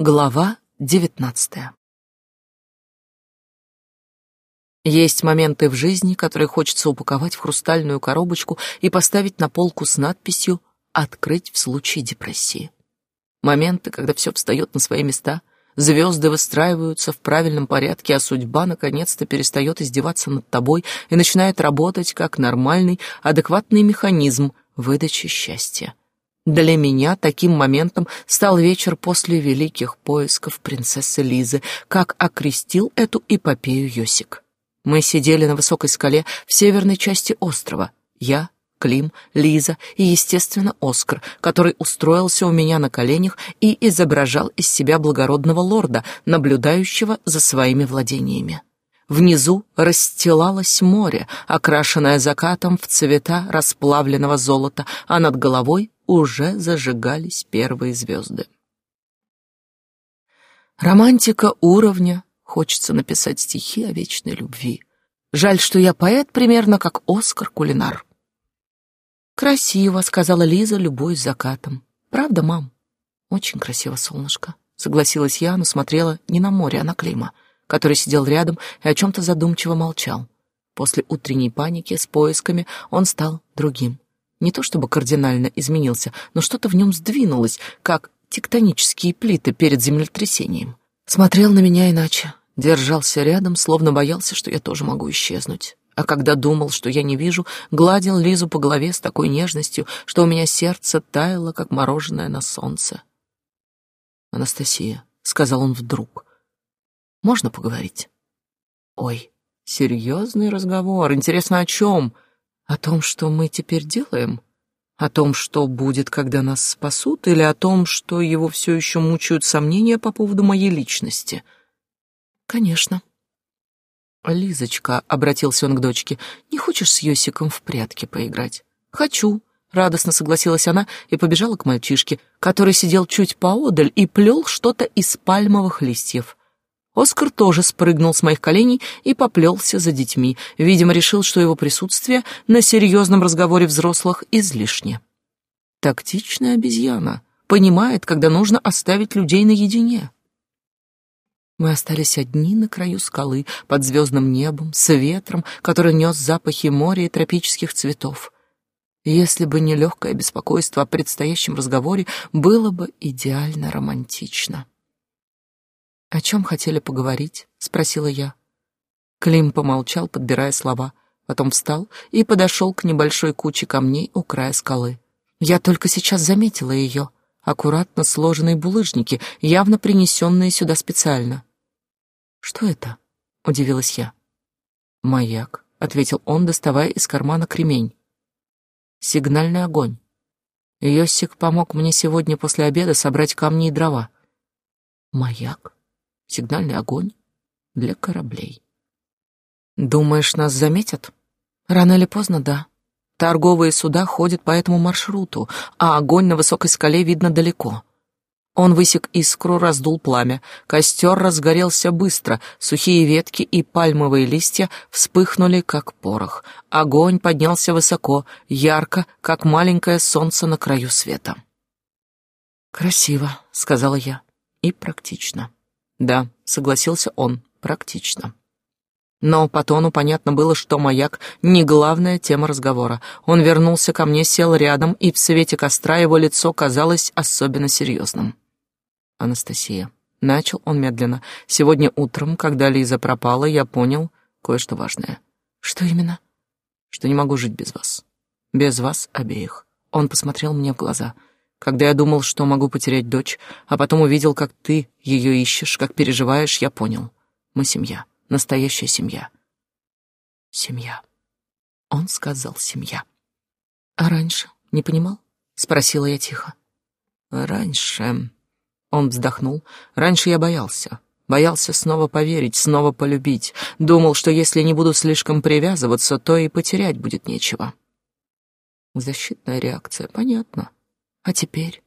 Глава девятнадцатая Есть моменты в жизни, которые хочется упаковать в хрустальную коробочку и поставить на полку с надписью «Открыть в случае депрессии». Моменты, когда все встает на свои места, звезды выстраиваются в правильном порядке, а судьба наконец-то перестает издеваться над тобой и начинает работать как нормальный, адекватный механизм выдачи счастья. Для меня таким моментом стал вечер после великих поисков принцессы Лизы, как окрестил эту эпопею Йосик. Мы сидели на высокой скале в северной части острова. Я, Клим, Лиза и, естественно, Оскар, который устроился у меня на коленях и изображал из себя благородного лорда, наблюдающего за своими владениями. Внизу расстилалось море, окрашенное закатом в цвета расплавленного золота, а над головой уже зажигались первые звезды. Романтика уровня, хочется написать стихи о вечной любви. Жаль, что я поэт примерно как Оскар Кулинар. «Красиво», — сказала Лиза, любуясь закатом. «Правда, мам?» «Очень красиво, солнышко», — согласилась я, но смотрела не на море, а на Клима, который сидел рядом и о чем-то задумчиво молчал. После утренней паники с поисками он стал другим. Не то чтобы кардинально изменился, но что-то в нем сдвинулось, как тектонические плиты перед землетрясением. Смотрел на меня иначе, держался рядом, словно боялся, что я тоже могу исчезнуть. А когда думал, что я не вижу, гладил Лизу по голове с такой нежностью, что у меня сердце таяло, как мороженое на солнце. «Анастасия», — сказал он вдруг, — «можно поговорить?» «Ой, серьезный разговор. Интересно, о чем?» О том, что мы теперь делаем? О том, что будет, когда нас спасут, или о том, что его все еще мучают сомнения по поводу моей личности? Конечно. Лизочка, — обратился он к дочке, — не хочешь с Йосиком в прятки поиграть? Хочу, — радостно согласилась она и побежала к мальчишке, который сидел чуть поодаль и плел что-то из пальмовых листьев. Оскар тоже спрыгнул с моих коленей и поплелся за детьми. Видимо, решил, что его присутствие на серьезном разговоре взрослых излишне. Тактичная обезьяна. Понимает, когда нужно оставить людей наедине. Мы остались одни на краю скалы, под звездным небом, с ветром, который нес запахи моря и тропических цветов. Если бы не легкое беспокойство о предстоящем разговоре, было бы идеально романтично. «О чем хотели поговорить?» — спросила я. Клим помолчал, подбирая слова, потом встал и подошел к небольшой куче камней у края скалы. Я только сейчас заметила ее, аккуратно сложенные булыжники, явно принесенные сюда специально. «Что это?» — удивилась я. «Маяк», — ответил он, доставая из кармана кремень. «Сигнальный огонь. Йосик помог мне сегодня после обеда собрать камни и дрова». «Маяк?» Сигнальный огонь для кораблей. Думаешь, нас заметят? Рано или поздно, да. Торговые суда ходят по этому маршруту, а огонь на высокой скале видно далеко. Он высек искру, раздул пламя. Костер разгорелся быстро, сухие ветки и пальмовые листья вспыхнули, как порох. Огонь поднялся высоко, ярко, как маленькое солнце на краю света. «Красиво», — сказала я, — «и практично». Да, согласился он, практично. Но по тону понятно было, что маяк — не главная тема разговора. Он вернулся ко мне, сел рядом, и в свете костра его лицо казалось особенно серьезным. «Анастасия», — начал он медленно, — «сегодня утром, когда Лиза пропала, я понял кое-что важное». «Что именно?» «Что не могу жить без вас. Без вас обеих». Он посмотрел мне в глаза — когда я думал, что могу потерять дочь, а потом увидел, как ты ее ищешь, как переживаешь, я понял. Мы семья, настоящая семья. Семья. Он сказал семья. А раньше не понимал? Спросила я тихо. Раньше... Он вздохнул. Раньше я боялся. Боялся снова поверить, снова полюбить. Думал, что если не буду слишком привязываться, то и потерять будет нечего. Защитная реакция, понятно. А теперь?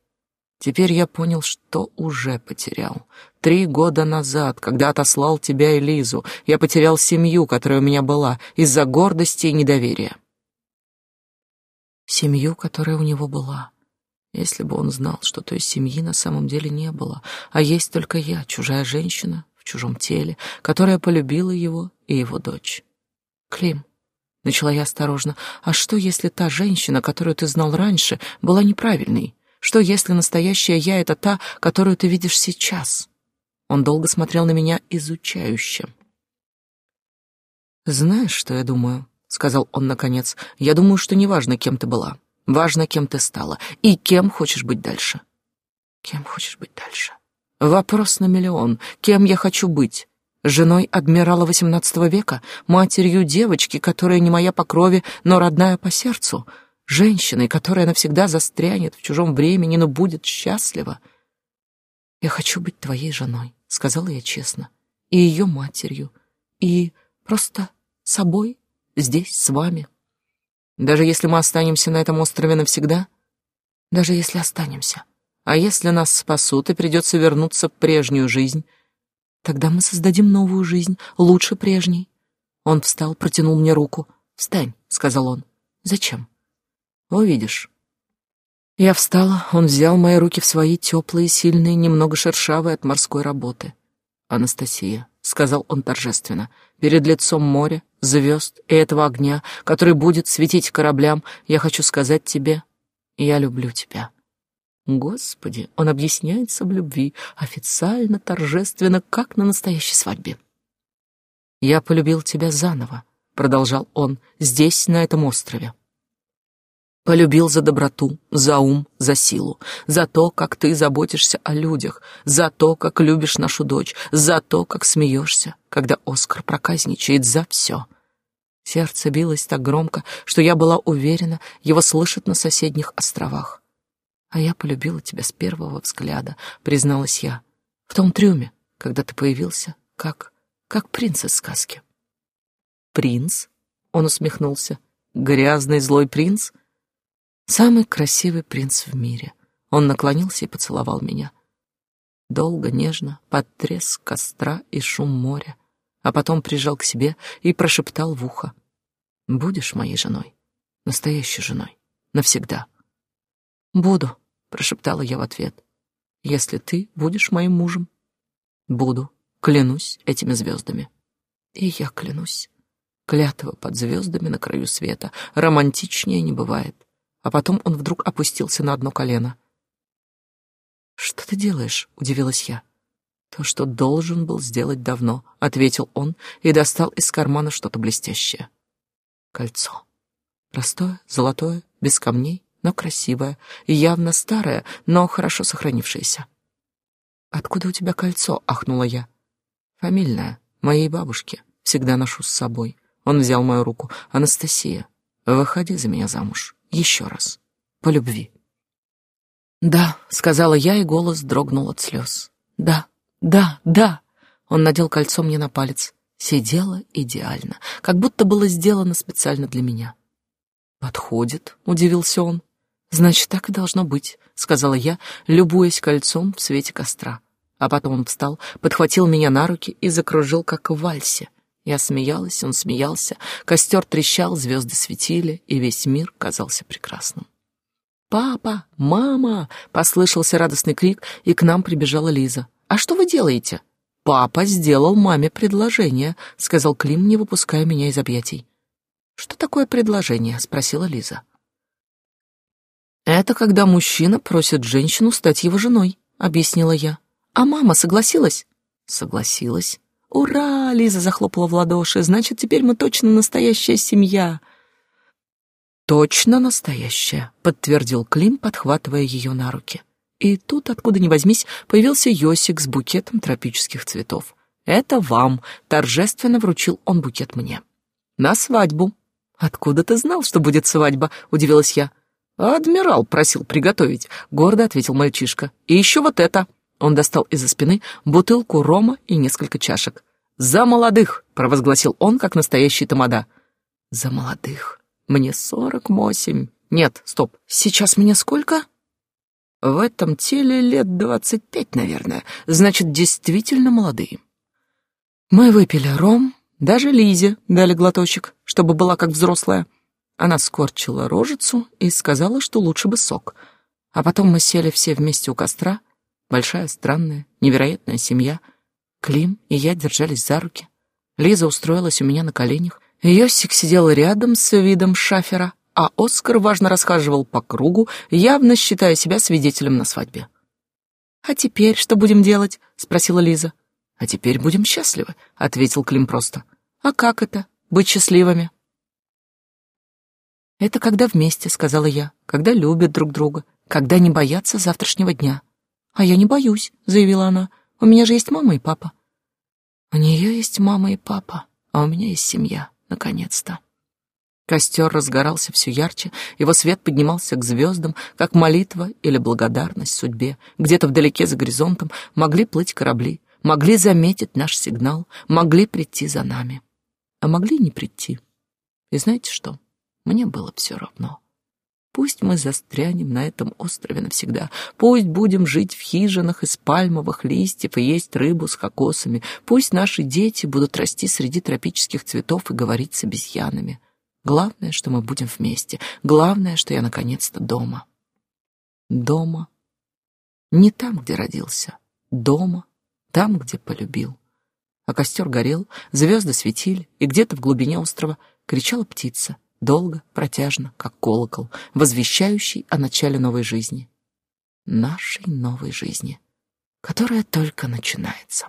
Теперь я понял, что уже потерял. Три года назад, когда отослал тебя и Лизу, я потерял семью, которая у меня была, из-за гордости и недоверия. Семью, которая у него была. Если бы он знал, что той семьи на самом деле не было, а есть только я, чужая женщина в чужом теле, которая полюбила его и его дочь. Клим, начала я осторожно, а что, если та женщина, которую ты знал раньше, была неправильной? Что, если настоящая я — это та, которую ты видишь сейчас? Он долго смотрел на меня изучающе. «Знаешь, что я думаю?» — сказал он наконец. «Я думаю, что неважно, кем ты была. Важно, кем ты стала и кем хочешь быть дальше. Кем хочешь быть дальше? Вопрос на миллион. Кем я хочу быть? Женой адмирала XVIII века, матерью девочки, которая не моя по крови, но родная по сердцу, женщиной, которая навсегда застрянет в чужом времени, но будет счастлива. Я хочу быть твоей женой, сказала я честно, и ее матерью, и просто собой здесь с вами. Даже если мы останемся на этом острове навсегда? Даже если останемся. А если нас спасут и придется вернуться в прежнюю жизнь? Тогда мы создадим новую жизнь, лучше прежней. Он встал, протянул мне руку. «Встань», — сказал он. «Зачем?» «Увидишь». Я встала, он взял мои руки в свои теплые, сильные, немного шершавые от морской работы. «Анастасия», — сказал он торжественно, — «перед лицом моря, звезд и этого огня, который будет светить кораблям, я хочу сказать тебе, я люблю тебя». Господи, он объясняется в любви, официально, торжественно, как на настоящей свадьбе. «Я полюбил тебя заново», — продолжал он, — «здесь, на этом острове. Полюбил за доброту, за ум, за силу, за то, как ты заботишься о людях, за то, как любишь нашу дочь, за то, как смеешься, когда Оскар проказничает, за все. Сердце билось так громко, что я была уверена, его слышат на соседних островах. А я полюбила тебя с первого взгляда, призналась я, в том трюме, когда ты появился, как... как принц из сказки. «Принц?» — он усмехнулся. «Грязный злой принц?» Самый красивый принц в мире. Он наклонился и поцеловал меня. Долго, нежно, под треск костра и шум моря, а потом прижал к себе и прошептал в ухо. «Будешь моей женой, настоящей женой, навсегда». «Буду», — прошептала я в ответ, — «если ты будешь моим мужем». «Буду, клянусь этими звездами». И я клянусь. Клятва под звездами на краю света. Романтичнее не бывает а потом он вдруг опустился на одно колено. «Что ты делаешь?» — удивилась я. «То, что должен был сделать давно», — ответил он и достал из кармана что-то блестящее. Кольцо. Простое, золотое, без камней, но красивое, и явно старое, но хорошо сохранившееся. «Откуда у тебя кольцо?» — ахнула я. «Фамильное, моей бабушки. Всегда ношу с собой». Он взял мою руку. «Анастасия, выходи за меня замуж» еще раз. По любви. «Да», — сказала я, и голос дрогнул от слез. «Да, да, да». Он надел кольцо мне на палец. Сидело идеально, как будто было сделано специально для меня. «Подходит», — удивился он. «Значит, так и должно быть», — сказала я, любуясь кольцом в свете костра. А потом он встал, подхватил меня на руки и закружил, как в вальсе. Я смеялась, он смеялся, костер трещал, звезды светили, и весь мир казался прекрасным. «Папа! Мама!» — послышался радостный крик, и к нам прибежала Лиза. «А что вы делаете?» «Папа сделал маме предложение», — сказал Клим, не выпуская меня из объятий. «Что такое предложение?» — спросила Лиза. «Это когда мужчина просит женщину стать его женой», — объяснила я. «А мама согласилась?» «Согласилась. «Ура!» — Лиза захлопала в ладоши. «Значит, теперь мы точно настоящая семья!» «Точно настоящая», — подтвердил Клим, подхватывая ее на руки. И тут, откуда ни возьмись, появился Йосик с букетом тропических цветов. «Это вам!» — торжественно вручил он букет мне. «На свадьбу!» «Откуда ты знал, что будет свадьба?» — удивилась я. «Адмирал просил приготовить», — гордо ответил мальчишка. «И еще вот это!» Он достал из-за спины бутылку рома и несколько чашек. «За молодых!» — провозгласил он, как настоящий тамада. «За молодых! Мне сорок восемь! Нет, стоп, сейчас мне сколько?» «В этом теле лет двадцать пять, наверное. Значит, действительно молодые». Мы выпили ром, даже Лизе дали глоточек, чтобы была как взрослая. Она скорчила рожицу и сказала, что лучше бы сок. А потом мы сели все вместе у костра, большая, странная, невероятная семья. Клим и я держались за руки. Лиза устроилась у меня на коленях. Йосик сидел рядом с видом шафера, а Оскар важно расхаживал по кругу, явно считая себя свидетелем на свадьбе. «А теперь что будем делать?» — спросила Лиза. «А теперь будем счастливы», — ответил Клим просто. «А как это, быть счастливыми?» «Это когда вместе», — сказала я, — «когда любят друг друга, когда не боятся завтрашнего дня». «А я не боюсь», — заявила она. «У меня же есть мама и папа». «У нее есть мама и папа, а у меня есть семья, наконец-то». Костер разгорался все ярче, его свет поднимался к звездам, как молитва или благодарность судьбе. Где-то вдалеке за горизонтом могли плыть корабли, могли заметить наш сигнал, могли прийти за нами. А могли не прийти. И знаете что? Мне было все равно. Пусть мы застрянем на этом острове навсегда. Пусть будем жить в хижинах из пальмовых листьев и есть рыбу с кокосами. Пусть наши дети будут расти среди тропических цветов и говорить с обезьянами. Главное, что мы будем вместе. Главное, что я наконец-то дома. Дома. Не там, где родился. Дома. Там, где полюбил. А костер горел, звезды светили, и где-то в глубине острова кричала птица, долго, протяжно, как колокол, возвещающий о начале новой жизни. Нашей новой жизни, которая только начинается.